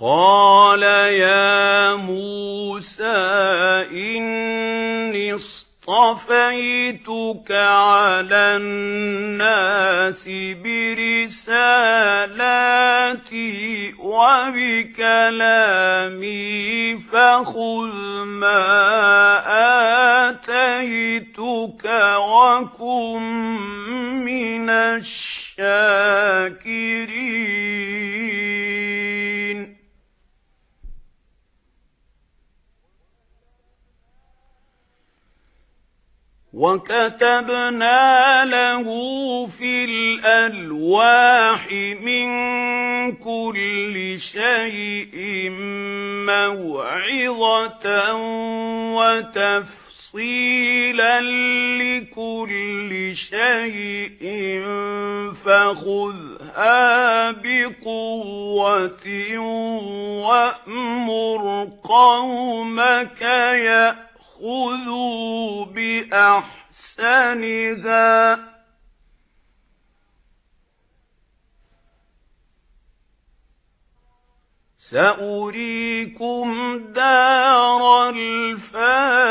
قَالَ يَا مُوسَى إِنِّي اصْطَفَيْتُكَ عَلَى النَّاسِ بِرِسَالَاتِي وَبِكَلَامِي فَخُذْ مَا وَكَتَبْنَا لَهُ فِي الْأَلْوَاحِ مِنْ كُلِّ شَيْءٍ مَوْعِظَةً وَتَفْصِيلًا لِكُلِّ شَيْءٍ فَخُذْهَا بِقُوَّةٍ وَأْمُرْ قَوْمَكَ يَأْخُذُوا بِأَحْسَنِهَا سَأُرِيكُمْ دَارَ الْفَاسِقِينَ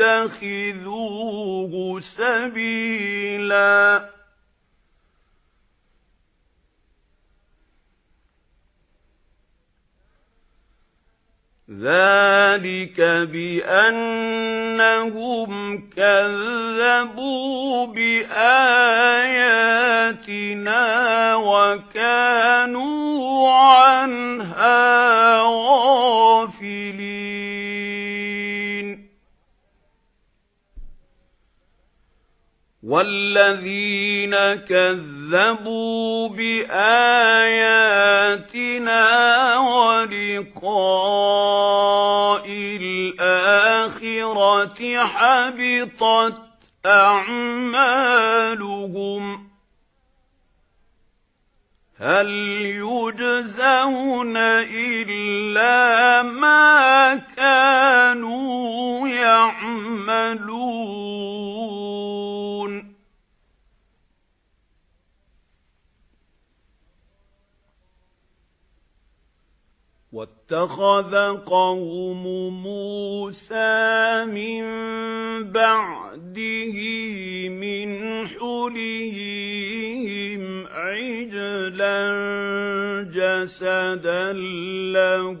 يَتَّخِذُوهُ سَبِيلًا ذَلِكَ بِأَنَّهُمْ كَذَّبُوا بِآيَاتِنَا وَالَّذِينَ كَذَّبُوا بِآيَاتِنَا وَلِقَاءِ الْآخِرَةِ حَبِطَتْ أَعْمَالُهُمْ هَلْ يُجْزَوْنَ إِلَّا مَا كَانُوا يَعْمَلُونَ وَاتَّخَذَ قَوْمُ مُوسَى مِن بَعْدِهِ مِنْ حُلِيِّهِمْ عِجْلًا جَسَدًا لَهُ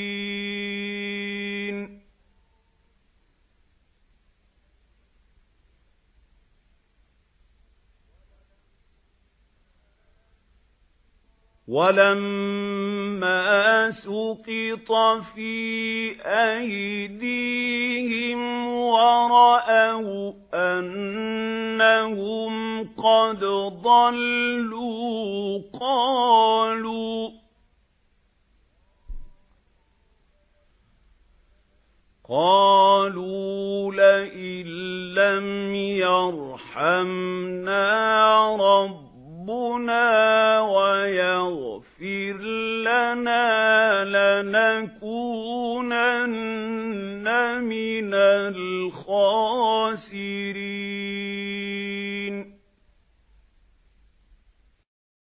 وَلَمَّا مَا سُقِطَ فِي أَيْدِيهِمْ وَرَأَوْا أَنَّهُمْ قَدْ ضَلُّوا قَالُوا قَالُوا لَئِن لَّمْ يَرْحَمْنَا رَبُّنَا وَيَغْفِرْ لَنَا لَنَكُونَنَّ مِنَ الْخَاسِرِينَ.